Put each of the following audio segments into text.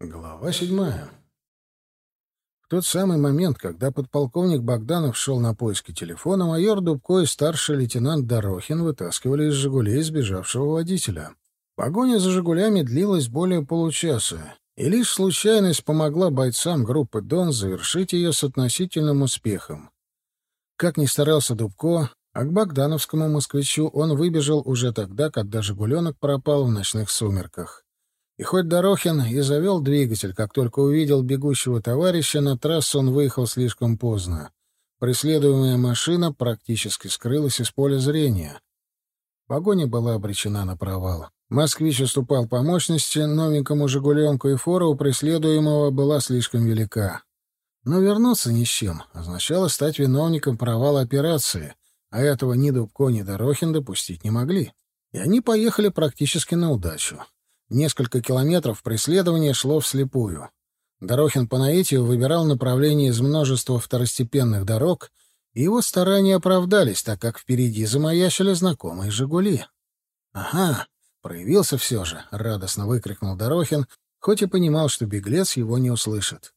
Глава седьмая. В тот самый момент, когда подполковник Богданов шел на поиски телефона, майор Дубко и старший лейтенант Дорохин вытаскивали из «Жигулей» сбежавшего водителя. Погоня за «Жигулями» длилась более получаса, и лишь случайность помогла бойцам группы «Дон» завершить ее с относительным успехом. Как ни старался Дубко, а к богдановскому москвичу он выбежал уже тогда, когда «Жигуленок» пропал в ночных сумерках. И хоть Дорохин и завел двигатель, как только увидел бегущего товарища, на трассу он выехал слишком поздно. Преследуемая машина практически скрылась из поля зрения. Погоня была обречена на провал. Москвич уступал по мощности, новенькому «Жигуленку» и фора у преследуемого была слишком велика. Но вернуться ни с чем означало стать виновником провала операции, а этого ни Дубко, ни Дорохин допустить не могли. И они поехали практически на удачу. Несколько километров преследование шло вслепую. Дорохин по наитию выбирал направление из множества второстепенных дорог, и его старания оправдались, так как впереди замаячили знакомые «Жигули». «Ага, проявился все же», — радостно выкрикнул Дорохин, хоть и понимал, что беглец его не услышит.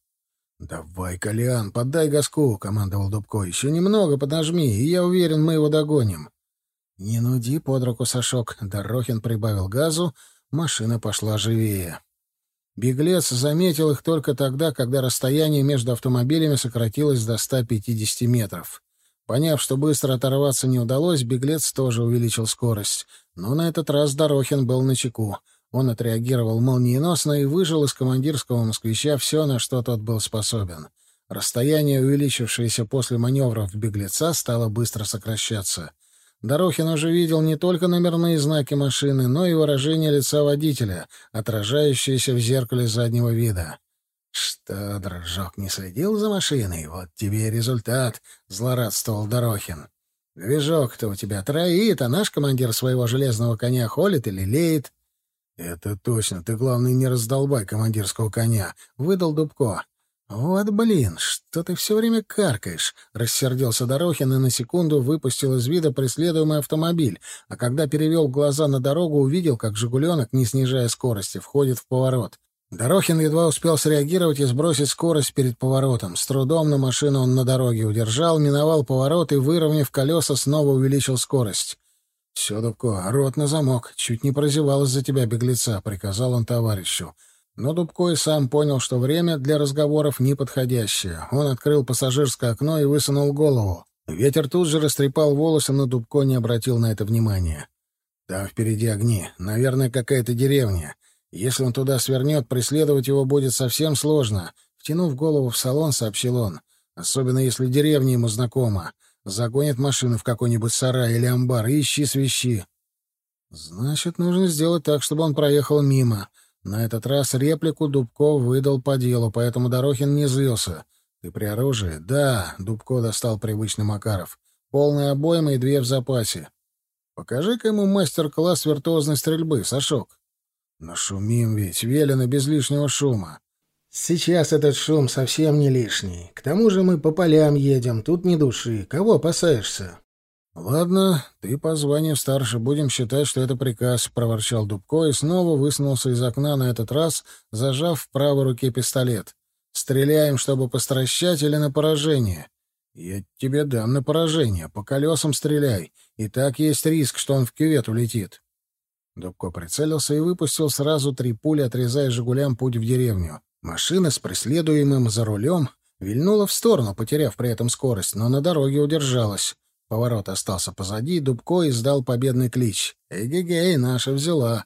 «Давай, Колян, поддай газку», — командовал Дубко. «Еще немного поднажми, и я уверен, мы его догоним». «Не нуди под руку, Сашок», — Дорохин прибавил газу, — Машина пошла живее. Беглец заметил их только тогда, когда расстояние между автомобилями сократилось до 150 метров. Поняв, что быстро оторваться не удалось, беглец тоже увеличил скорость. Но на этот раз Дорохин был на чеку. Он отреагировал молниеносно и выжил из командирского москвича все, на что тот был способен. Расстояние, увеличившееся после маневров беглеца, стало быстро сокращаться. Дорохин уже видел не только номерные знаки машины, но и выражение лица водителя, отражающееся в зеркале заднего вида. «Что, дрожок, не следил за машиной? Вот тебе и результат», — злорадствовал Дорохин. «Движок-то у тебя троит, а наш командир своего железного коня холит или леет». «Это точно. Ты, главное, не раздолбай командирского коня», — выдал Дубко. «Вот блин, что ты все время каркаешь?» — рассердился Дорохин и на секунду выпустил из вида преследуемый автомобиль, а когда перевел глаза на дорогу, увидел, как «Жигуленок», не снижая скорости, входит в поворот. Дорохин едва успел среагировать и сбросить скорость перед поворотом. С трудом на машину он на дороге удержал, миновал поворот и, выровняв колеса, снова увеличил скорость. «Все, Дубко, рот на замок. Чуть не прозевал из-за тебя, беглеца», — приказал он товарищу. Но Дубко и сам понял, что время для разговоров неподходящее. Он открыл пассажирское окно и высунул голову. Ветер тут же растрепал волосы, но Дубко не обратил на это внимания. «Там впереди огни. Наверное, какая-то деревня. Если он туда свернет, преследовать его будет совсем сложно». Втянув голову в салон, сообщил он. «Особенно, если деревня ему знакома. Загонит машину в какой-нибудь сарай или амбар и ищи свищи». «Значит, нужно сделать так, чтобы он проехал мимо». На этот раз реплику Дубко выдал по делу, поэтому Дорохин не злился. «Ты при оружии?» «Да», — Дубко достал привычный Макаров. «Полная обойма и две в запасе». «Покажи-ка ему мастер-класс виртуозной стрельбы, Сашок». «Нашумим ведь, велено без лишнего шума». «Сейчас этот шум совсем не лишний. К тому же мы по полям едем, тут ни души. Кого опасаешься?» «Ладно, ты по званию старше, будем считать, что это приказ», — проворчал Дубко и снова высунулся из окна, на этот раз зажав в правой руке пистолет. «Стреляем, чтобы постращать или на поражение?» «Я тебе дам на поражение. По колесам стреляй. И так есть риск, что он в кювет улетит». Дубко прицелился и выпустил сразу три пули, отрезая «Жигулям» путь в деревню. Машина с преследуемым за рулем вильнула в сторону, потеряв при этом скорость, но на дороге удержалась. Поворот остался позади, Дубко издал победный клич. «Эгегей, наша взяла!»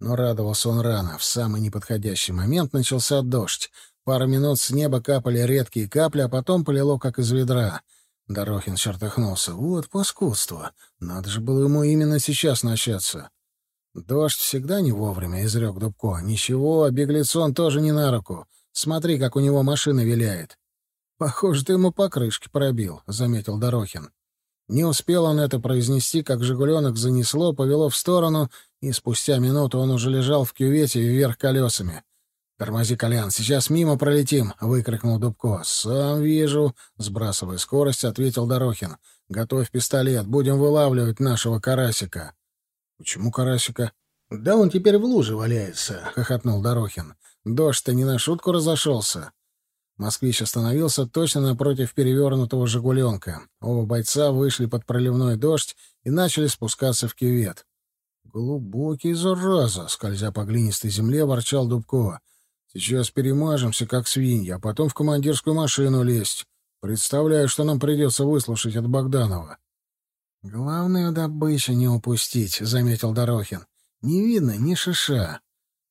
Но радовался он рано. В самый неподходящий момент начался дождь. Пару минут с неба капали редкие капли, а потом полило, как из ведра. Дорохин чертыхнулся. «Вот паскудство! Надо же было ему именно сейчас начаться!» «Дождь всегда не вовремя», — изрек Дубко. «Ничего, беглецу он тоже не на руку. Смотри, как у него машина виляет». «Похоже, ты ему по крышке пробил», — заметил Дорохин. Не успел он это произнести, как «Жигуленок» занесло, повело в сторону, и спустя минуту он уже лежал в кювете вверх колесами. «Тормози, Колян, сейчас мимо пролетим!» — выкрикнул Дубко. «Сам вижу!» — сбрасывая скорость, ответил Дорохин. «Готовь пистолет, будем вылавливать нашего карасика». «Почему карасика?» «Да он теперь в луже валяется», — хохотнул Дорохин. Дождь-то не на шутку разошелся. Москвич остановился точно напротив перевернутого «Жигуленка». Оба бойца вышли под проливной дождь и начали спускаться в кювет. «Глубокий, зараза!» — скользя по глинистой земле, ворчал Дубкова. «Сейчас перемажемся, как свиньи, а потом в командирскую машину лезть. Представляю, что нам придется выслушать от Богданова». «Главное, добычу не упустить», — заметил Дорохин. «Не видно ни шиша».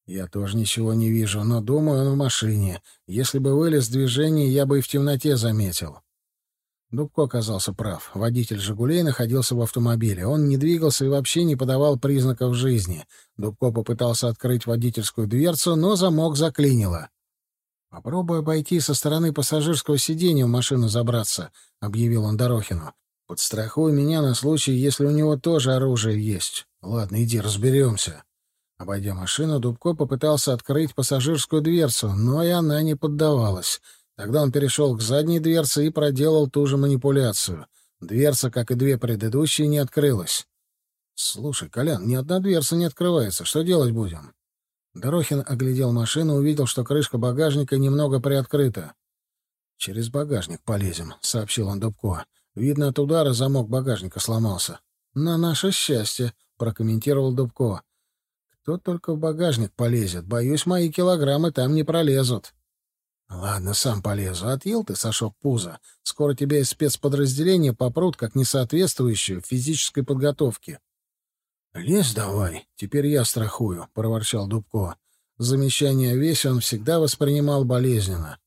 «Я тоже ничего не вижу, но думаю, он в машине. Если бы вылез движение, я бы и в темноте заметил». Дубко оказался прав. Водитель «Жигулей» находился в автомобиле. Он не двигался и вообще не подавал признаков жизни. Дубко попытался открыть водительскую дверцу, но замок заклинило. «Попробуй обойти со стороны пассажирского сиденья в машину забраться», — объявил он Дорохину. «Подстрахуй меня на случай, если у него тоже оружие есть. Ладно, иди, разберемся». Обойдя машину, Дубко попытался открыть пассажирскую дверцу, но и она не поддавалась. Тогда он перешел к задней дверце и проделал ту же манипуляцию. Дверца, как и две предыдущие, не открылась. «Слушай, Колян, ни одна дверца не открывается. Что делать будем?» Дорохин оглядел машину, увидел, что крышка багажника немного приоткрыта. «Через багажник полезем», — сообщил он Дубко. «Видно, от удара замок багажника сломался». «На наше счастье», — прокомментировал Дубко. Кто только в багажник полезет. Боюсь, мои килограммы там не пролезут. Ладно, сам полезу. Отъел ты, Сашок, пузо. Скоро тебя из спецподразделения попрут как несоответствующую физической подготовке. Лезь давай, теперь я страхую, — проворчал Дубко. Замечание весь он всегда воспринимал болезненно.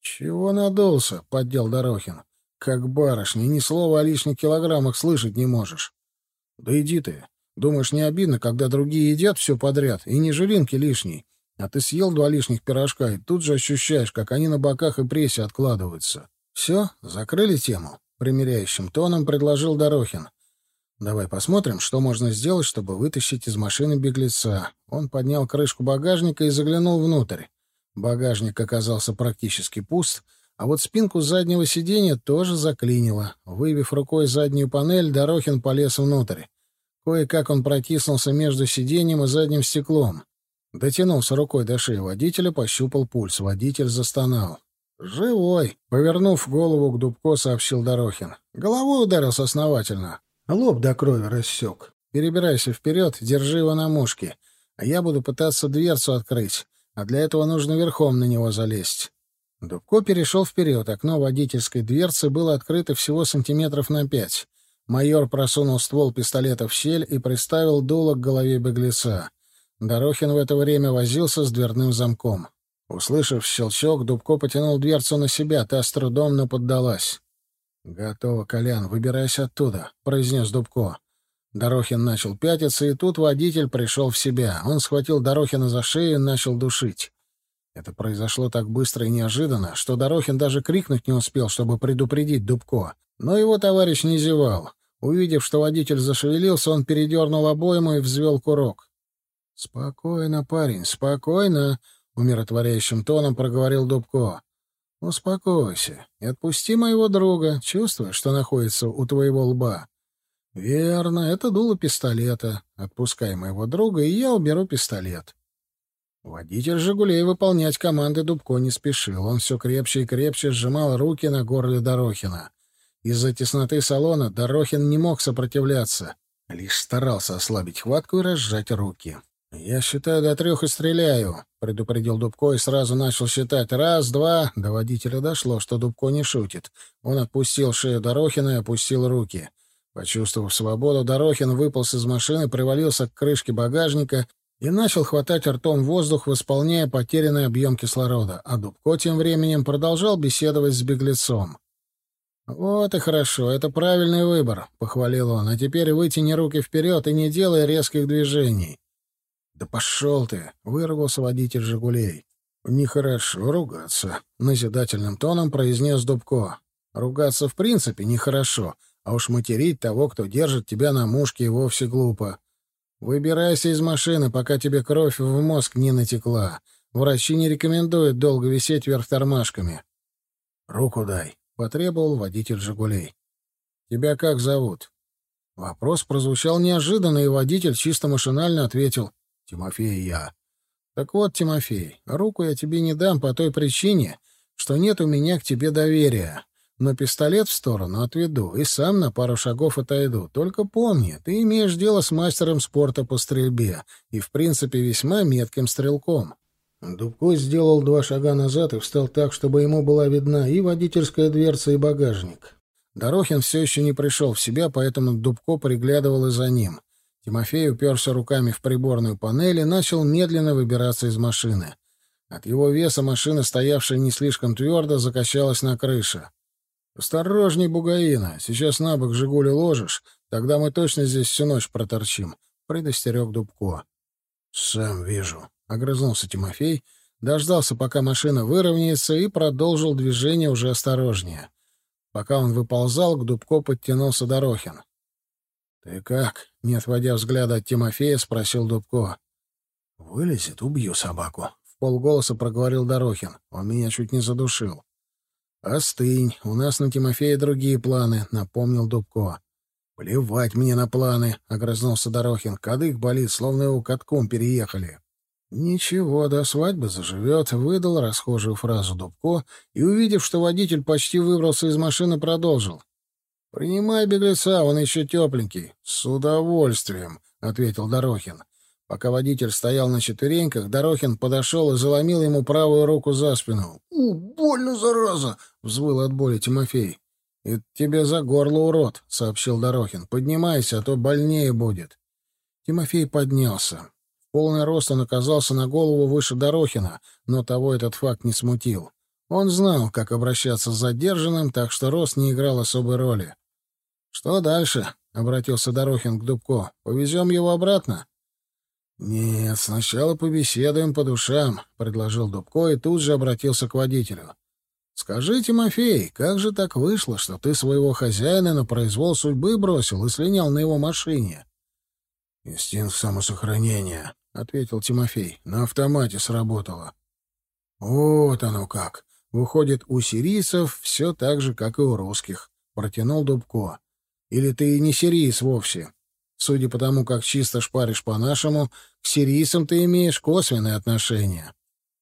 «Чего надулся?» — поддел Дорохин. «Как барышня, ни слова о лишних килограммах слышать не можешь». «Да иди ты. Думаешь, не обидно, когда другие едят все подряд, и не жилинки лишней, а ты съел два лишних пирожка, и тут же ощущаешь, как они на боках и прессе откладываются. Все, закрыли тему. Примеряющим тоном предложил Дорохин. Давай посмотрим, что можно сделать, чтобы вытащить из машины беглеца. Он поднял крышку багажника и заглянул внутрь. Багажник оказался практически пуст, а вот спинку заднего сиденья тоже заклинило. Выбив рукой заднюю панель, Дорохин полез внутрь. Кое-как он протиснулся между сиденьем и задним стеклом. Дотянулся рукой до шеи водителя, пощупал пульс. Водитель застонал. «Живой!» — повернув голову к Дубко, сообщил Дорохин. Головой ударился основательно. Лоб до крови рассек. Перебирайся вперед, держи его на мушке. А я буду пытаться дверцу открыть. А для этого нужно верхом на него залезть. Дубко перешел вперед. Окно водительской дверцы было открыто всего сантиметров на пять. Майор просунул ствол пистолета в щель и приставил дуло к голове беглеца. Дорохин в это время возился с дверным замком. Услышав щелчок, Дубко потянул дверцу на себя, та с трудом, но поддалась. «Готово, Колян, выбирайся оттуда», — произнес Дубко. Дорохин начал пятиться, и тут водитель пришел в себя. Он схватил Дорохина за шею и начал душить. Это произошло так быстро и неожиданно, что Дорохин даже крикнуть не успел, чтобы предупредить Дубко. Но его товарищ не зевал. Увидев, что водитель зашевелился, он передернул обойму и взвел курок. «Спокойно, парень, спокойно», — умиротворяющим тоном проговорил Дубко. «Успокойся и отпусти моего друга, чувствуя, что находится у твоего лба». «Верно, это дуло пистолета. Отпускай моего друга, и я уберу пистолет». Водитель «Жигулей» выполнять команды Дубко не спешил. Он все крепче и крепче сжимал руки на горле Дорохина. Из-за тесноты салона Дорохин не мог сопротивляться, лишь старался ослабить хватку и разжать руки. «Я считаю до трех и стреляю», — предупредил Дубко и сразу начал считать. «Раз, два...» До водителя дошло, что Дубко не шутит. Он отпустил шею Дорохина и опустил руки. Почувствовав свободу, Дорохин выполз из машины, привалился к крышке багажника и начал хватать ртом воздух, восполняя потерянный объем кислорода. А Дубко тем временем продолжал беседовать с беглецом. «Вот и хорошо, это правильный выбор», — похвалил он. «А теперь вытяни руки вперед и не делай резких движений». «Да пошел ты!» — вырвался водитель «Жигулей». «Нехорошо ругаться», — назидательным тоном произнес Дубко. «Ругаться в принципе нехорошо, а уж материть того, кто держит тебя на мушке, вовсе глупо. Выбирайся из машины, пока тебе кровь в мозг не натекла. Врачи не рекомендуют долго висеть вверх тормашками». «Руку дай», — потребовал водитель «Жигулей». «Тебя как зовут?» Вопрос прозвучал неожиданно, и водитель чисто машинально ответил «Тимофей я». Так вот, Тимофей, руку я тебе не дам по той причине, что нет у меня к тебе доверия. Но пистолет в сторону отведу и сам на пару шагов отойду. Только помни, ты имеешь дело с мастером спорта по стрельбе и, в принципе, весьма метким стрелком. Дубко сделал два шага назад и встал так, чтобы ему была видна и водительская дверца, и багажник. Дорохин все еще не пришел в себя, поэтому Дубко приглядывал и за ним. Тимофей уперся руками в приборную панель и начал медленно выбираться из машины. От его веса машина, стоявшая не слишком твердо, закачалась на крыше. «Осторожней, Бугаина! Сейчас на бок «Жигули» ложишь, тогда мы точно здесь всю ночь проторчим», — предостерег Дубко. «Сам вижу», — огрызнулся Тимофей, дождался, пока машина выровняется, и продолжил движение уже осторожнее. Пока он выползал, к Дубко подтянулся Дорохин. «Ты как?» — не отводя взгляда от Тимофея, спросил Дубко. «Вылезет, убью собаку», — в полголоса проговорил Дорохин. Он меня чуть не задушил. «Остынь, у нас на Тимофея другие планы», — напомнил Дубко. «Плевать мне на планы», — огрызнулся Дорохин. «Кадык болит, словно его катком переехали». «Ничего, до свадьбы заживет», — выдал расхожую фразу Дубко и, увидев, что водитель почти выбрался из машины, продолжил. «Принимай беглеца, он еще тепленький». «С удовольствием», — ответил Дорохин. Пока водитель стоял на четвереньках, Дорохин подошел и заломил ему правую руку за спину. «У, больно, зараза!» — взвыл от боли Тимофей. «Это тебе за горло, урод!» — сообщил Дорохин. «Поднимайся, а то больнее будет». Тимофей поднялся. Полный рост он оказался на голову выше Дорохина, но того этот факт не смутил. Он знал, как обращаться с задержанным, так что рост не играл особой роли. «Что дальше?» — обратился Дорохин к Дубко. «Повезем его обратно?» «Нет, сначала побеседуем по душам», — предложил Дубко и тут же обратился к водителю. «Скажи, Тимофей, как же так вышло, что ты своего хозяина на произвол судьбы бросил и слинял на его машине?» «Инстинкт самосохранения», — ответил Тимофей. «На автомате сработало». «Вот оно как! Выходит, у сирийцев все так же, как и у русских», — протянул Дубко. «Или ты не сириец вовсе?» Судя по тому, как чисто шпаришь по-нашему, к сирийцам ты имеешь косвенное отношение.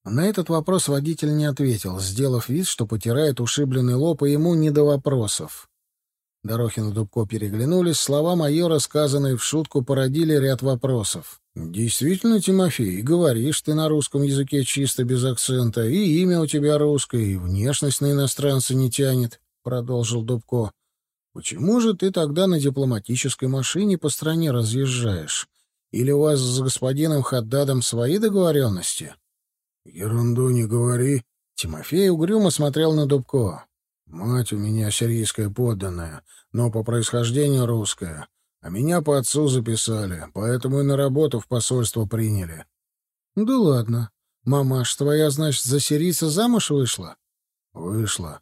На этот вопрос водитель не ответил, сделав вид, что потирает ушибленный лоб, и ему не до вопросов. Дорохин и Дубко переглянулись, слова майора, сказанные в шутку, породили ряд вопросов. «Действительно, Тимофей, говоришь ты на русском языке чисто без акцента, и имя у тебя русское, и внешность на иностранца не тянет», — продолжил Дубко. Почему же ты тогда на дипломатической машине по стране разъезжаешь? Или у вас с господином Хаддадом свои договоренности? Ерунду не говори. Тимофей угрюмо смотрел на Дубко. Мать у меня сирийская подданная, но по происхождению русская. А меня по отцу записали, поэтому и на работу в посольство приняли. Да ладно. Мамаш твоя, значит, за сирийца замуж вышла? Вышла.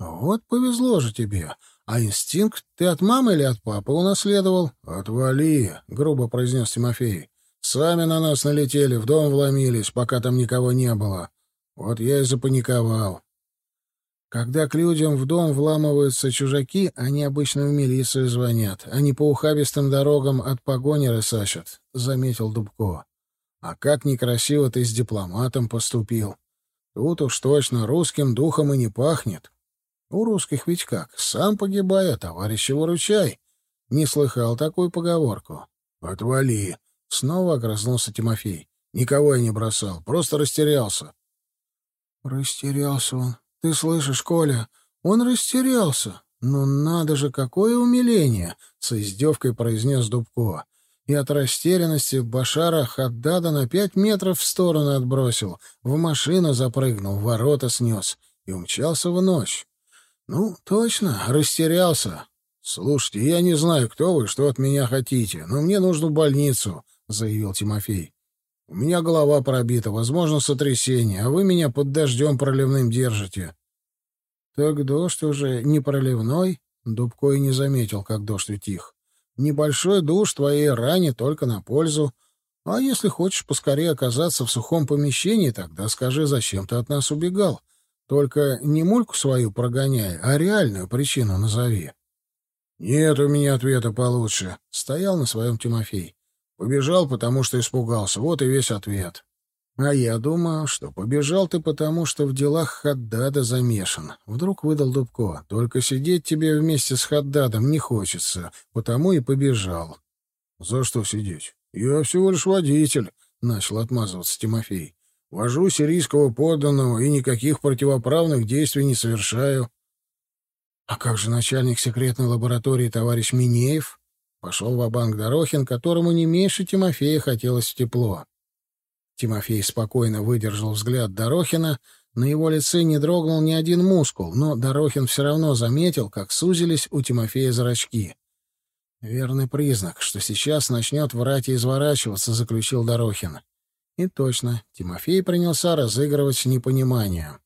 Вот повезло же тебе. А инстинкт ты от мамы или от папы унаследовал? Отвали, грубо произнес Тимофей. Сами на нас налетели, в дом вломились, пока там никого не было. Вот я и запаниковал. Когда к людям в дом вламываются чужаки, они обычно в милицию звонят. Они по ухабистым дорогам от погони рысачат, — заметил Дубко. А как некрасиво ты с дипломатом поступил. Тут уж точно русским духом и не пахнет. У русских ведь как? Сам погибай, а товарища выручай. Не слыхал такую поговорку? Отвали. Снова огрызнулся Тимофей. Никого я не бросал, просто растерялся. Растерялся он. Ты слышишь, Коля? Он растерялся. Ну надо же, какое умиление! С издевкой произнес Дубко. И от растерянности Башара Хаддада на пять метров в сторону отбросил, в машину запрыгнул, ворота снес и умчался в ночь. «Ну, точно, растерялся. Слушайте, я не знаю, кто вы, что от меня хотите, но мне нужно в больницу», — заявил Тимофей. «У меня голова пробита, возможно, сотрясение, а вы меня под дождем проливным держите». «Так дождь уже не проливной?» Дубко и не заметил, как дождь утих. «Небольшой душ твоей ране только на пользу. А если хочешь поскорее оказаться в сухом помещении, тогда скажи, зачем ты от нас убегал?» Только не мульку свою прогоняй, а реальную причину назови. — Нет у меня ответа получше. Стоял на своем Тимофей. Побежал, потому что испугался. Вот и весь ответ. А я думаю, что побежал ты потому, что в делах Хаддада замешан. Вдруг выдал Дубко. Только сидеть тебе вместе с Хаддадом не хочется, потому и побежал. За что сидеть? Я всего лишь водитель, начал отмазываться Тимофей. Вожу сирийского подданного и никаких противоправных действий не совершаю. А как же начальник секретной лаборатории товарищ Минеев? Пошел в банк Дорохин, которому не меньше Тимофея хотелось в тепло. Тимофей спокойно выдержал взгляд Дорохина. На его лице не дрогнул ни один мускул, но Дорохин все равно заметил, как сузились у Тимофея зрачки. «Верный признак, что сейчас начнет врать и изворачиваться», — заключил Дорохин. И точно, Тимофей принялся разыгрывать непонимание.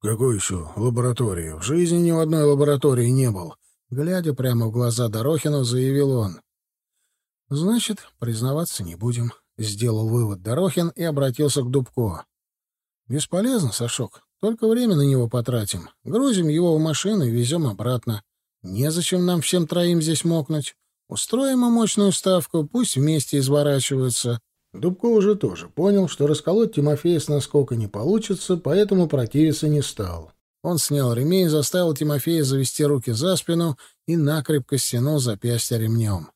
«Какой еще лаборатории? В жизни ни в одной лаборатории не был», — глядя прямо в глаза Дорохину, заявил он. «Значит, признаваться не будем», — сделал вывод Дорохин и обратился к Дубко. «Бесполезно, Сашок. Только время на него потратим. Грузим его в машину и везем обратно. Незачем нам всем троим здесь мокнуть. Устроим мощную ставку, пусть вместе изворачиваются». Дубко уже тоже понял, что расколоть Тимофея с наскока не получится, поэтому противиться не стал. Он снял ремень, заставил Тимофея завести руки за спину и накрепко стянул запястье ремнем.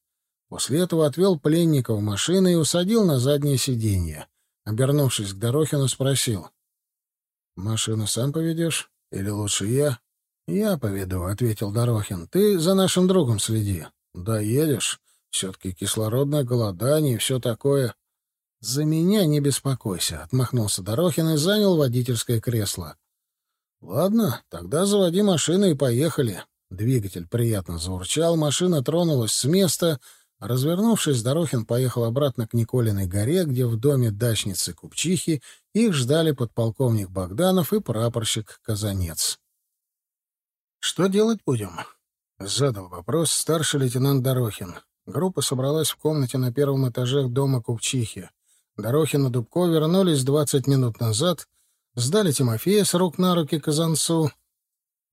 После этого отвел пленника в машину и усадил на заднее сиденье. Обернувшись к Дорохину, спросил. «Машину сам поведешь? Или лучше я?» «Я поведу», — ответил Дорохин. «Ты за нашим другом следи. Да едешь. Все-таки кислородное голодание и все такое». «За меня не беспокойся», — отмахнулся Дорохин и занял водительское кресло. «Ладно, тогда заводи машину и поехали». Двигатель приятно заурчал, машина тронулась с места — Развернувшись, Дорохин поехал обратно к Николиной горе, где в доме дачницы Купчихи их ждали подполковник Богданов и прапорщик Казанец. «Что делать будем?» — задал вопрос старший лейтенант Дорохин. Группа собралась в комнате на первом этаже дома Купчихи. Дорохин и Дубко вернулись двадцать минут назад, сдали Тимофея с рук на руки Казанцу,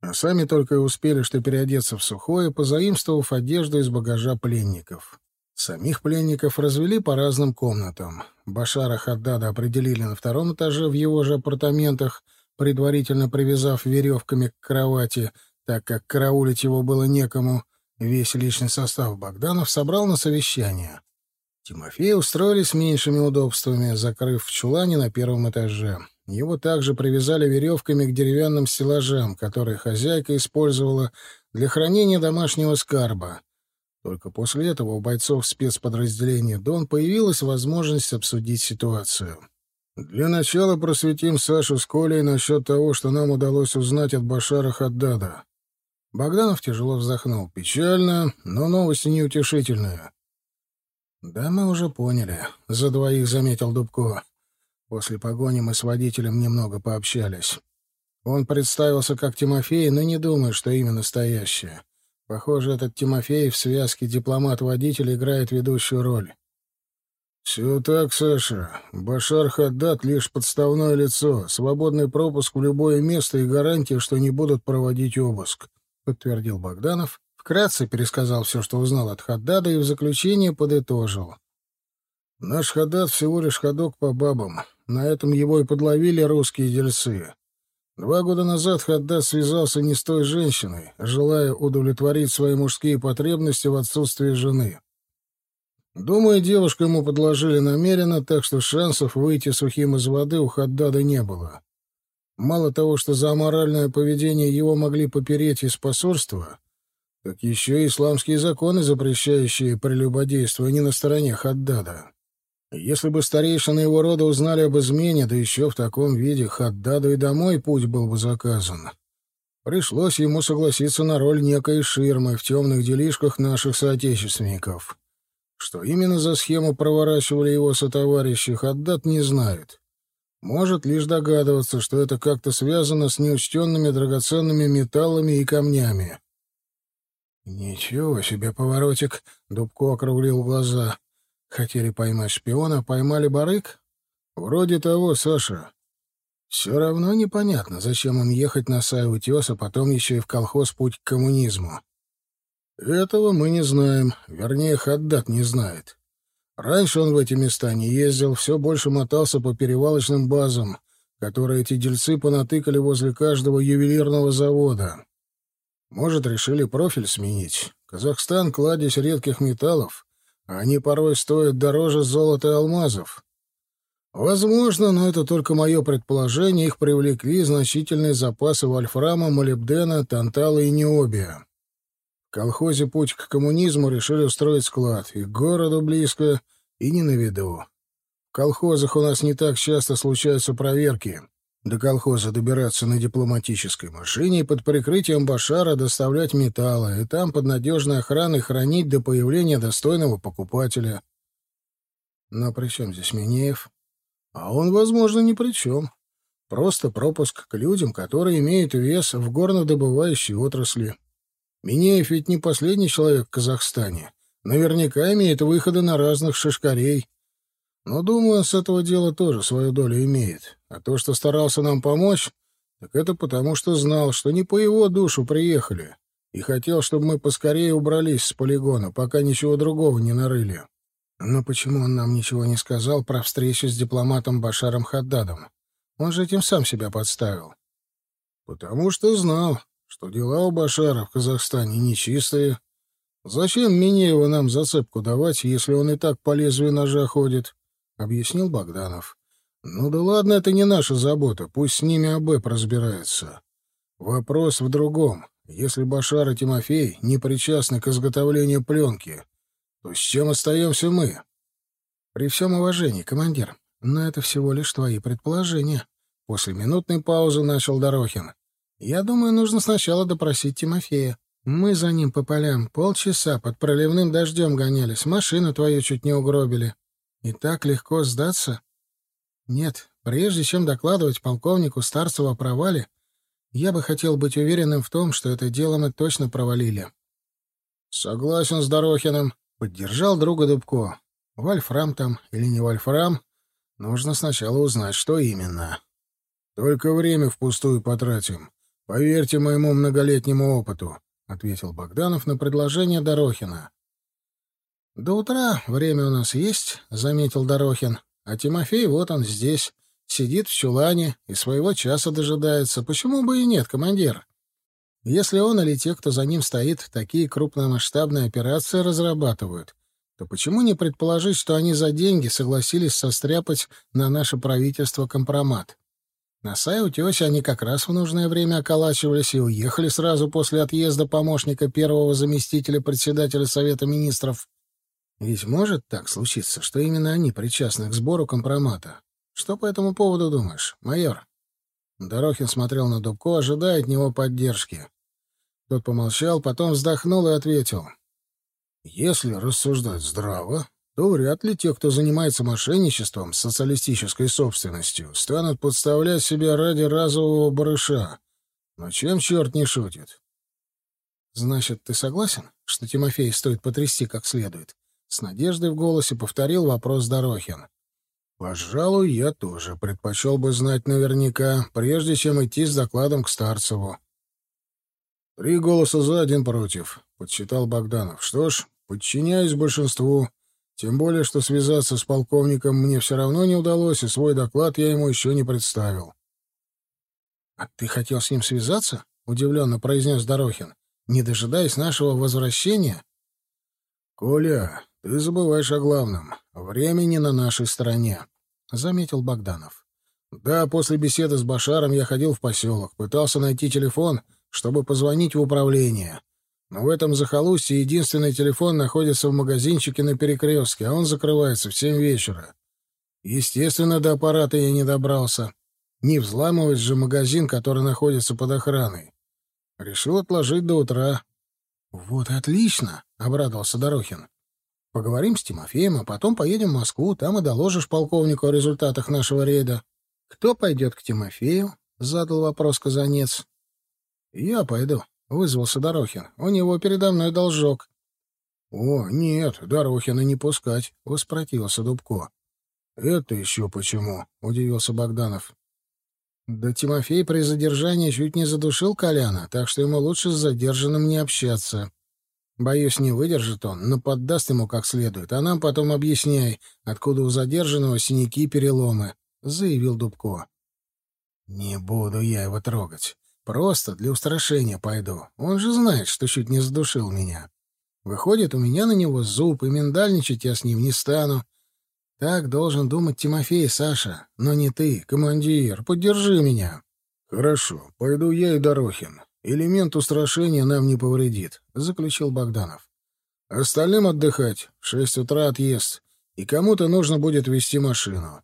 а сами только и успели что переодеться в сухое, позаимствовав одежду из багажа пленников. Самих пленников развели по разным комнатам. Башара Хаддада определили на втором этаже в его же апартаментах, предварительно привязав веревками к кровати, так как караулить его было некому. Весь личный состав Богданов собрал на совещание. Тимофея устроили с меньшими удобствами, закрыв в чулане на первом этаже. Его также привязали веревками к деревянным стеллажам, которые хозяйка использовала для хранения домашнего скарба. Только после этого у бойцов спецподразделения «Дон» появилась возможность обсудить ситуацию. «Для начала просветим Сашу с Колей насчет того, что нам удалось узнать от Башара Хаддада». Богданов тяжело вздохнул. «Печально, но новости неутешительные». «Да мы уже поняли», — за двоих заметил Дубко. После погони мы с водителем немного пообщались. Он представился как Тимофей, но не думаю, что имя настоящее. Похоже, этот Тимофей в связке дипломат-водитель играет ведущую роль. «Все так, Саша. Башар Хаддат — лишь подставное лицо, свободный пропуск в любое место и гарантия, что не будут проводить обыск», — подтвердил Богданов. Вкратце пересказал все, что узнал от Хаддада, и в заключение подытожил. «Наш Хаддат всего лишь ходок по бабам. На этом его и подловили русские дельцы. Два года назад Хаддат связался не с той женщиной, желая удовлетворить свои мужские потребности в отсутствии жены. Думаю, девушку ему подложили намеренно, так что шансов выйти сухим из воды у Хаддада не было. Мало того, что за аморальное поведение его могли попереть из посольства, так еще и исламские законы, запрещающие прелюбодейство, не на стороне Хаддада. Если бы старейшины его рода узнали об измене, да еще в таком виде, Хаддаду и домой путь был бы заказан. Пришлось ему согласиться на роль некой ширмы в темных делишках наших соотечественников. Что именно за схему проворачивали его сотоварищи, Хаддат не знает. Может лишь догадываться, что это как-то связано с неучтенными драгоценными металлами и камнями. «Ничего себе поворотик!» — Дубко округлил глаза. Хотели поймать шпиона, поймали барык? Вроде того, Саша. Все равно непонятно, зачем им ехать на Сай-Утес, а потом еще и в колхоз путь к коммунизму. Этого мы не знаем, вернее, Хаддат не знает. Раньше он в эти места не ездил, все больше мотался по перевалочным базам, которые эти дельцы понатыкали возле каждого ювелирного завода. Может, решили профиль сменить. Казахстан — кладезь редких металлов, а они порой стоят дороже золота и алмазов. Возможно, но это только мое предположение, их привлекли значительные запасы вольфрама, молибдена, тантала и необия. В колхозе «Путь к коммунизму» решили устроить склад, и к городу близко, и не на виду. В колхозах у нас не так часто случаются проверки. До колхоза добираться на дипломатической машине и под прикрытием Башара доставлять металлы, и там под надежной охраной хранить до появления достойного покупателя. Но при чем здесь Минеев? А он, возможно, ни при чем. Просто пропуск к людям, которые имеют вес в горнодобывающей отрасли. Минеев ведь не последний человек в Казахстане. Наверняка имеет выходы на разных шишкарей. Но, думаю, с этого дела тоже свою долю имеет. А то, что старался нам помочь, так это потому, что знал, что не по его душу приехали, и хотел, чтобы мы поскорее убрались с полигона, пока ничего другого не нарыли. Но почему он нам ничего не сказал про встречу с дипломатом Башаром Хаддадом? Он же этим сам себя подставил. Потому что знал, что дела у Башара в Казахстане нечистые. Зачем Минеева нам зацепку давать, если он и так по лезвию ножа ходит? — объяснил Богданов. Ну да ладно, это не наша забота, пусть с ними АБЭП разбирается. Вопрос в другом. Если Башар и Тимофей не причастны к изготовлению пленки, то с чем остаемся мы? При всем уважении, командир, но это всего лишь твои предположения. После минутной паузы начал Дорохин. Я думаю, нужно сначала допросить Тимофея. Мы за ним по полям полчаса под проливным дождем гонялись, машину твою чуть не угробили. И так легко сдаться? Нет, прежде чем докладывать полковнику Старцеву о провале, я бы хотел быть уверенным в том, что это дело мы точно провалили. Согласен с Дорохиным, Поддержал друга Дубко. Вольфрам там или не вольфрам, нужно сначала узнать, что именно. Только время впустую потратим. Поверьте моему многолетнему опыту, — ответил Богданов на предложение Дорохина. «До утра время у нас есть», — заметил Дорохин. «А Тимофей вот он здесь, сидит в чулане и своего часа дожидается. Почему бы и нет, командир?» Если он или те, кто за ним стоит, такие крупномасштабные операции разрабатывают, то почему не предположить, что они за деньги согласились состряпать на наше правительство компромат? На Сай-Утёсе они как раз в нужное время околачивались и уехали сразу после отъезда помощника первого заместителя председателя Совета Министров. Ведь может так случиться, что именно они причастны к сбору компромата. Что по этому поводу думаешь, майор? Дорохин смотрел на Дубко, ожидая от него поддержки. Тот помолчал, потом вздохнул и ответил. «Если рассуждать здраво, то вряд ли те, кто занимается мошенничеством с социалистической собственностью, станут подставлять себя ради разового барыша. Но чем черт не шутит?» «Значит, ты согласен, что Тимофей стоит потрясти как следует?» С надеждой в голосе повторил вопрос Дорохин. «Пожалуй, я тоже предпочел бы знать наверняка, прежде чем идти с докладом к Старцеву. «Три голоса за, один против», — подсчитал Богданов. «Что ж, подчиняюсь большинству. Тем более, что связаться с полковником мне все равно не удалось, и свой доклад я ему еще не представил». «А ты хотел с ним связаться?» — удивленно произнес Дорохин. «Не дожидаясь нашего возвращения?» «Коля, ты забываешь о главном. Времени на нашей стороне», — заметил Богданов. «Да, после беседы с Башаром я ходил в поселок, пытался найти телефон» чтобы позвонить в управление. Но в этом захолустье единственный телефон находится в магазинчике на перекрестке, а он закрывается в семь вечера. Естественно, до аппарата я не добрался. Не взламывать же магазин, который находится под охраной. Решил отложить до утра. — Вот отлично, — обрадовался Дорохин. — Поговорим с Тимофеем, а потом поедем в Москву, там и доложишь полковнику о результатах нашего рейда. — Кто пойдет к Тимофею? — задал вопрос Казанец. «Я пойду», — вызвался Дорохин. «У него передо мной должок». «О, нет, Дорохина не пускать», — воспротивился Дубко. «Это еще почему?» — удивился Богданов. «Да Тимофей при задержании чуть не задушил Коляна, так что ему лучше с задержанным не общаться». Боюсь, не выдержит он, но поддаст ему как следует, а нам потом объясняй, откуда у задержанного синяки и переломы», — заявил Дубко. «Не буду я его трогать. Просто для устрашения пойду. Он же знает, что чуть не задушил меня. Выходит, у меня на него зуб, и миндальничать я с ним не стану. Так должен думать Тимофей, Саша, но не ты, командир. Поддержи меня». «Хорошо, пойду я и Дорохин. Элемент устрашения нам не повредит», — заключил Богданов. «Остальным отдыхать. В шесть утра отъезд. И кому-то нужно будет вести машину».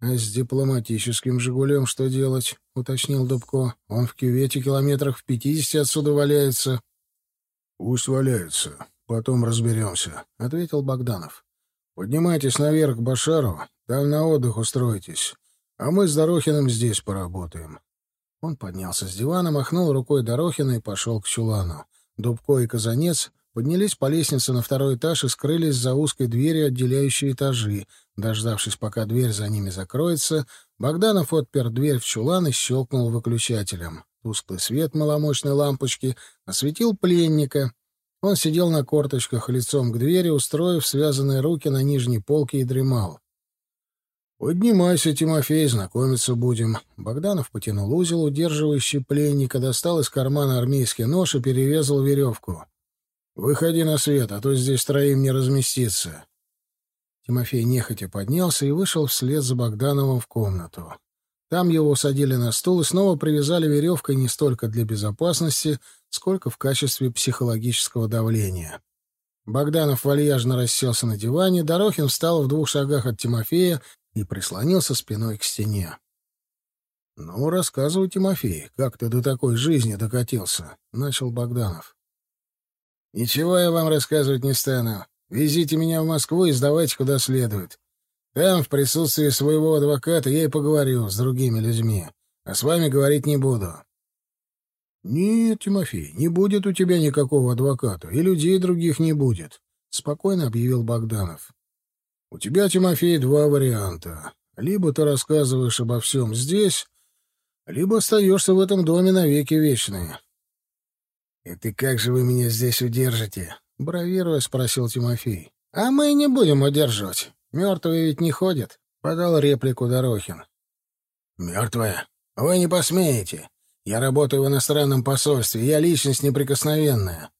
«А с дипломатическим «Жигулем» что делать?» — уточнил Дубко. «Он в кювете километрах в пятидесяти отсюда валяется». «Пусть валяется. Потом разберемся», — ответил Богданов. «Поднимайтесь наверх к Башару. Там на отдых устроитесь. А мы с Дорохиным здесь поработаем. Он поднялся с дивана, махнул рукой Дорохина и пошел к чулану. Дубко и Казанец поднялись по лестнице на второй этаж и скрылись за узкой дверью, отделяющей этажи. Дождавшись, пока дверь за ними закроется, Богданов отпер дверь в чулан и щелкнул выключателем. Тусклый свет маломощной лампочки осветил пленника. Он сидел на корточках лицом к двери, устроив связанные руки на нижней полке и дремал. «Поднимайся, Тимофей, знакомиться будем». Богданов потянул узел, удерживающий пленника, достал из кармана армейский нож и перерезал веревку. «Выходи на свет, а то здесь троим не разместиться». Тимофей нехотя поднялся и вышел вслед за Богдановым в комнату. Там его усадили на стул и снова привязали веревкой не столько для безопасности, сколько в качестве психологического давления. Богданов вальяжно расселся на диване, Дорохин встал в двух шагах от Тимофея и прислонился спиной к стене. — Ну, рассказывай, Тимофей, как ты до такой жизни докатился? — начал Богданов. — Ничего я вам рассказывать не стану. Везите меня в Москву и сдавайте куда следует. Там, в присутствии своего адвоката, я и поговорю с другими людьми. А с вами говорить не буду. — Нет, Тимофей, не будет у тебя никакого адвоката, и людей других не будет, — спокойно объявил Богданов. У тебя, Тимофей, два варианта. Либо ты рассказываешь обо всем здесь, либо остаешься в этом доме навеки вечные. — Это как же вы меня здесь удержите? — бравируя спросил Тимофей. — А мы не будем удерживать. Мертвые ведь не ходят, — подал реплику Дорохин. — Мертвая? Вы не посмеете. Я работаю в иностранном посольстве, я личность неприкосновенная.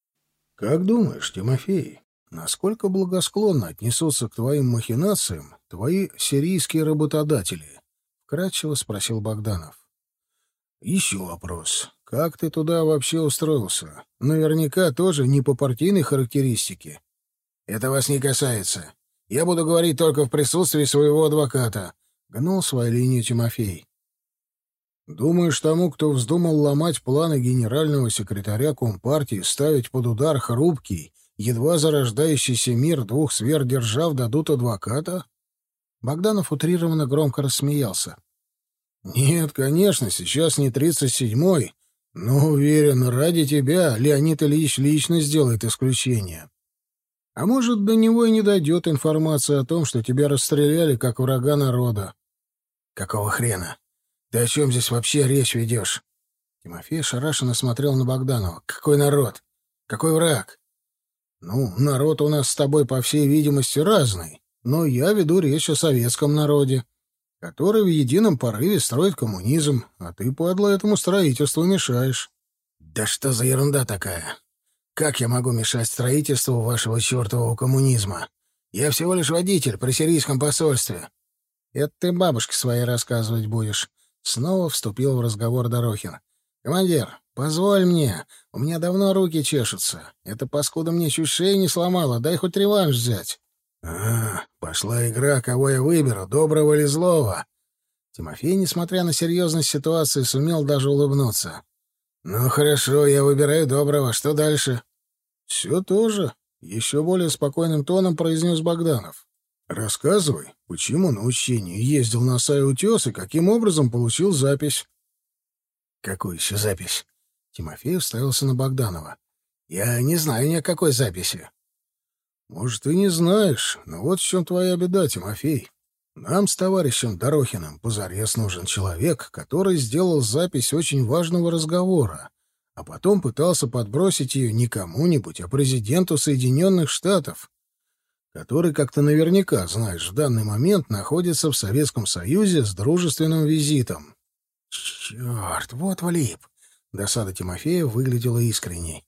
— Как думаешь, Тимофей, Насколько благосклонно отнесутся к твоим махинациям твои сирийские работодатели? — кратчево спросил Богданов. — Еще вопрос. Как ты туда вообще устроился? Наверняка тоже не по партийной характеристике. — Это вас не касается. Я буду говорить только в присутствии своего адвоката, — гнул свою линию Тимофей. Думаешь, тому, кто вздумал ломать планы генерального секретаря Компартии, ставить под удар хрупкий едва зарождающийся мир двух сверхдержав дадут адвоката? Богданов утрированно громко рассмеялся. «Нет, конечно, сейчас не тридцать седьмой, но, уверен, ради тебя Леонид Ильич лично сделает исключение. А может, до него и не дойдет информация о том, что тебя расстреляли как врага народа». «Какого хрена? Ты о чем здесь вообще речь ведешь?» Тимофей шарашенно смотрел на Богданова. «Какой народ? Какой враг? Ну, народ у нас с тобой, по всей видимости, разный, но я веду речь о советском народе, который в едином порыве строит коммунизм, а ты, падла, этому строительству мешаешь. Да что за ерунда такая? Как я могу мешать строительству вашего чертового коммунизма? Я всего лишь водитель при сирийском посольстве. Это ты бабушке своей рассказывать будешь. Снова вступил в разговор Дорохин. Командир, «Позволь мне. У меня давно руки чешутся. Эта паскуда мне чуть шею не сломала. Дай хоть реванш взять». «А, пошла игра, кого я выберу, доброго или злого?» Тимофей, несмотря на серьезность ситуации, сумел даже улыбнуться. «Ну хорошо, я выбираю доброго. Что дальше?» «Все тоже», — еще более спокойным тоном произнес Богданов. «Рассказывай, почему на учение ездил на Сай-Утес и каким образом получил запись?» «Какую еще запись?» Тимофей уставился на Богданова. «Я не знаю ни о какой записи». «Может, ты не знаешь, но вот в чем твоя беда, Тимофей. Нам с товарищем Дорохиным позарез нужен человек, который сделал запись очень важного разговора, а потом пытался подбросить ее не кому-нибудь, а президенту Соединенных Штатов, который, как ты наверняка знаешь, в данный момент находится в Советском Союзе с дружественным визитом. Черт, вот влип. Досада Тимофея выглядела искренней.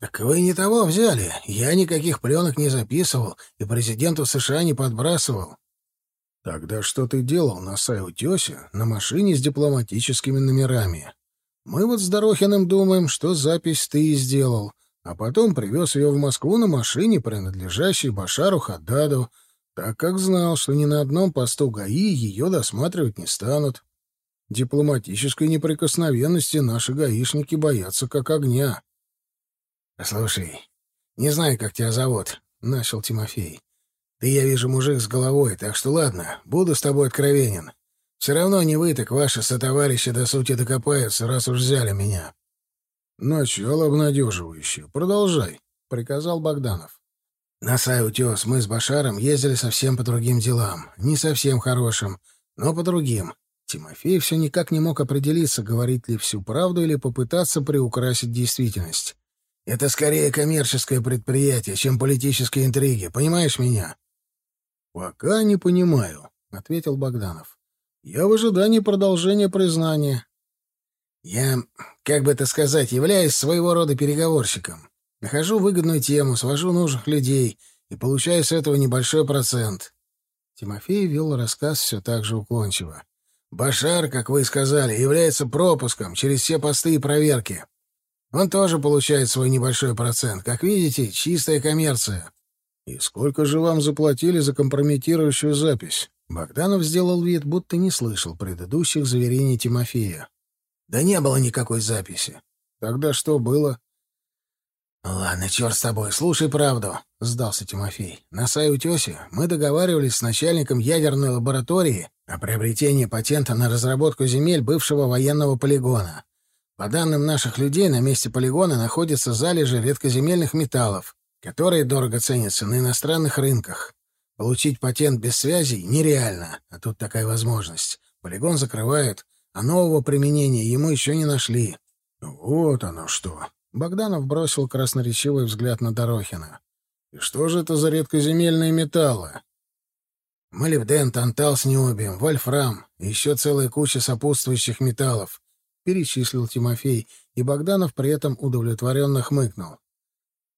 «Так вы не того взяли. Я никаких пленок не записывал и президенту США не подбрасывал». «Тогда что ты делал на Сай-Утёсе на машине с дипломатическими номерами? Мы вот с Дорохиным думаем, что запись ты и сделал, а потом привез ее в Москву на машине, принадлежащей Башару Хаддаду, так как знал, что ни на одном посту ГАИ ее досматривать не станут. Дипломатической неприкосновенности наши гаишники боятся как огня». «Слушай, не знаю, как тебя зовут», — начал Тимофей. «Ты, я вижу, мужик с головой, так что ладно, буду с тобой откровенен. Все равно не вы, так ваши сотоварищи до сути докопаются, раз уж взяли меня». «Начало обнадеживающее. Продолжай», — приказал Богданов. «На Сай-Утес мы с Башаром ездили совсем по другим делам. Не совсем хорошим, но по другим». Тимофей все никак не мог определиться, говорить ли всю правду или попытаться приукрасить действительность. Это скорее коммерческое предприятие, чем политические интриги. Понимаешь меня? Пока не понимаю, ответил Богданов. Я в ожидании продолжения признания. Я, как бы это сказать, являюсь своего рода переговорщиком. Нахожу выгодную тему, свожу нужных людей и получаю с этого небольшой процент. Тимофей вел рассказ все так же уклончиво. Башар, как вы сказали, является пропуском через все посты и проверки. Он тоже получает свой небольшой процент. Как видите, чистая коммерция. И сколько же вам заплатили за компрометирующую запись? Богданов сделал вид, будто не слышал предыдущих заверений Тимофея. Да не было никакой записи. Тогда что было? «Ладно, черт с тобой, слушай правду», — сдался Тимофей. «На Сай-Утесе мы договаривались с начальником ядерной лаборатории о приобретении патента на разработку земель бывшего военного полигона. По данным наших людей, на месте полигона находятся залежи редкоземельных металлов, которые дорого ценятся на иностранных рынках. Получить патент без связей нереально, а тут такая возможность. Полигон закрывают, а нового применения ему еще не нашли. Вот оно что. Богданов бросил красноречивый взгляд на Дорохина. И что же это за редкоземельные металлы? Молибден, тантал с необием, вольфрам и еще целая куча сопутствующих металлов. — перечислил Тимофей, и Богданов при этом удовлетворенно хмыкнул.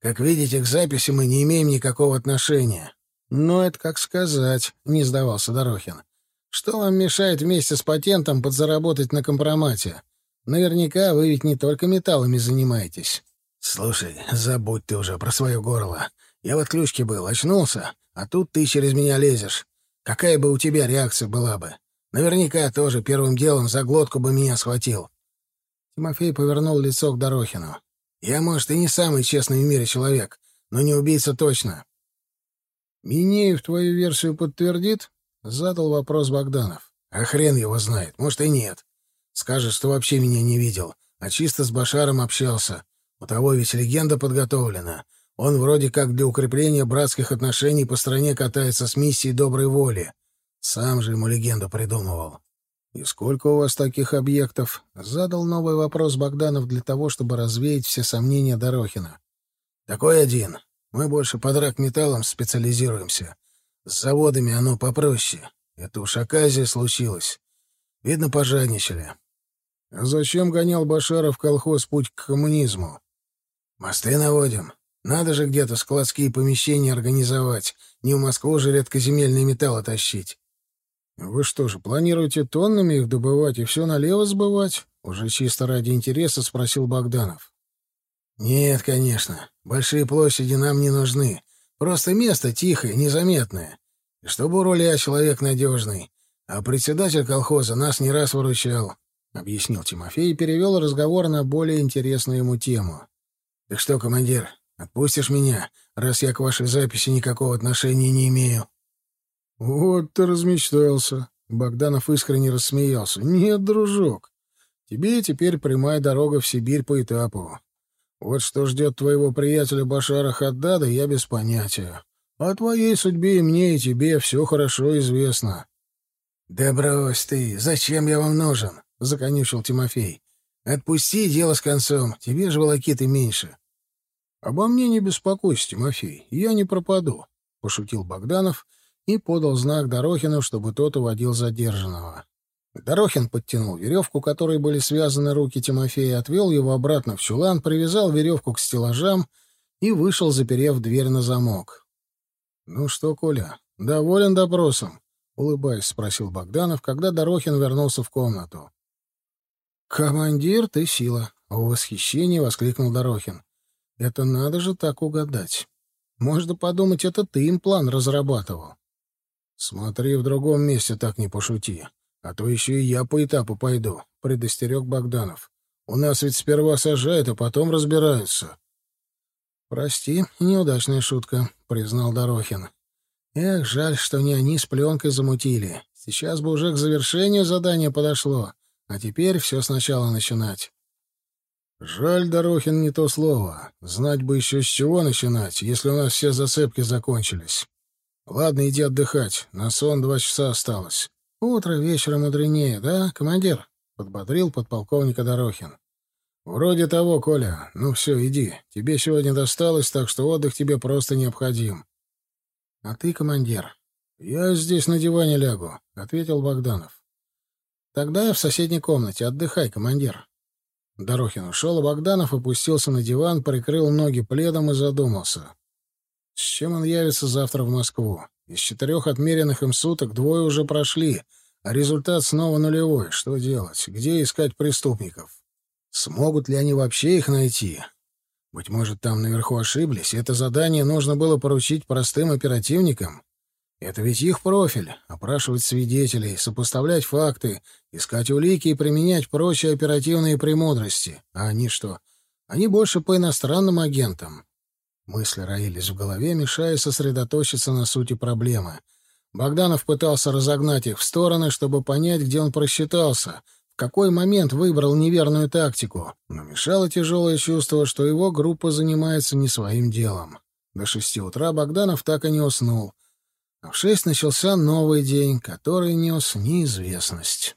«Как видите, к записи мы не имеем никакого отношения». «Но это как сказать», — не сдавался Дорохин. «Что вам мешает вместе с патентом подзаработать на компромате? Наверняка вы ведь не только металлами занимаетесь». «Слушай, забудь ты уже про свое горло. Я в отключке был, очнулся, а тут ты через меня лезешь. Какая бы у тебя реакция была бы? Наверняка тоже первым делом за глотку бы меня схватил. Тимофей повернул лицо к Дорохину. «Я, может, и не самый честный в мире человек, но не убийца точно». «Минеев твою версию подтвердит?» — задал вопрос Богданов. «А хрен его знает, может, и нет. Скажет, что вообще меня не видел, а чисто с Башаром общался. У того ведь легенда подготовлена. Он вроде как для укрепления братских отношений по стране катается с миссией доброй воли. Сам же ему легенду придумывал. «И сколько у вас таких объектов?» — задал новый вопрос Богданов для того, чтобы развеять все сомнения Дорохина. «Такой один. Мы больше по драгметаллам специализируемся. С заводами оно попроще. Это уж оказия случилось. Видно, пожадничали». «А зачем гонял Башаров колхоз путь к коммунизму?» «Мосты наводим. Надо же где-то складские помещения организовать. Не в Москву же редкоземельные металлы тащить». «Вы что же, планируете тоннами их добывать и все налево сбывать?» Уже чисто ради интереса спросил Богданов. «Нет, конечно. Большие площади нам не нужны. Просто место тихое, незаметное. И чтобы у руля человек надежный. А председатель колхоза нас не раз выручал», — объяснил Тимофей и перевел разговор на более интересную ему тему. «Так что, командир, отпустишь меня, раз я к вашей записи никакого отношения не имею?» «Вот ты размечтался!» Богданов искренне рассмеялся. «Нет, дружок, тебе теперь прямая дорога в Сибирь по этапу. Вот что ждет твоего приятеля Башара Хаддада, я без понятия. О твоей судьбе и мне, и тебе все хорошо известно». «Да брось ты! Зачем я вам нужен?» — законючил Тимофей. Отпусти, дело с концом. Тебе же волокиты меньше. Обо мне не беспокойся, Тимофей. Я не пропаду, — пошутил Богданов и подал знак Дорохину, чтобы тот уводил задержанного. Дорохин подтянул веревку, которой были связаны руки Тимофея, отвел его обратно в чулан, привязал веревку к стеллажам и вышел, заперев дверь на замок. — Ну что, Коля, доволен допросом? — улыбаясь, спросил Богданов, когда Дорохин вернулся в комнату. — Командир, ты сила! — в восхищении воскликнул Дорохин. — Это надо же так угадать. Можно подумать, это ты им план разрабатывал. — Смотри, в другом месте так не пошути. А то еще и я по этапу пойду, — предостерег Богданов. У нас ведь сперва сажают, а потом разбираются. — Прости, неудачная шутка, — признал Дорохин. Эх, жаль, что не они с пленкой замутили. Сейчас бы уже к завершению задания подошло, а теперь все сначала начинать. Жаль, Дорохин, не то слово. Знать бы еще с чего начинать, если у нас все зацепки закончились. Ладно, иди отдыхать, на сон два часа осталось. «Утро вечера мудренее, да, командир?» — подбодрил подполковника Дорохин. «Вроде того, Коля. Ну все, иди. Тебе сегодня досталось, так что отдых тебе просто необходим». «А ты, командир?» «Я здесь на диване лягу», — ответил Богданов. «Тогда я в соседней комнате. Отдыхай, командир». Дорохин ушел, а Богданов опустился на диван, прикрыл ноги пледом и задумался. С чем он явится завтра в Москву? Из четырех отмеренных им суток двое уже прошли, а результат снова нулевой. Что делать? Где искать преступников? Смогут ли они вообще их найти? Быть может, там наверху ошиблись, это задание нужно было поручить простым оперативникам? Это ведь их профиль — опрашивать свидетелей, сопоставлять факты, искать улики и применять прочие оперативные премудрости. А они что? Они больше по иностранным агентам. Мысли роились в голове, мешая сосредоточиться на сути проблемы. Богданов пытался разогнать их в стороны, чтобы понять, где он просчитался, в какой момент выбрал неверную тактику. Но мешало тяжелое чувство, что его группа занимается не своим делом. До шести утра Богданов так и не уснул. А в шесть начался новый день, который нес неизвестность.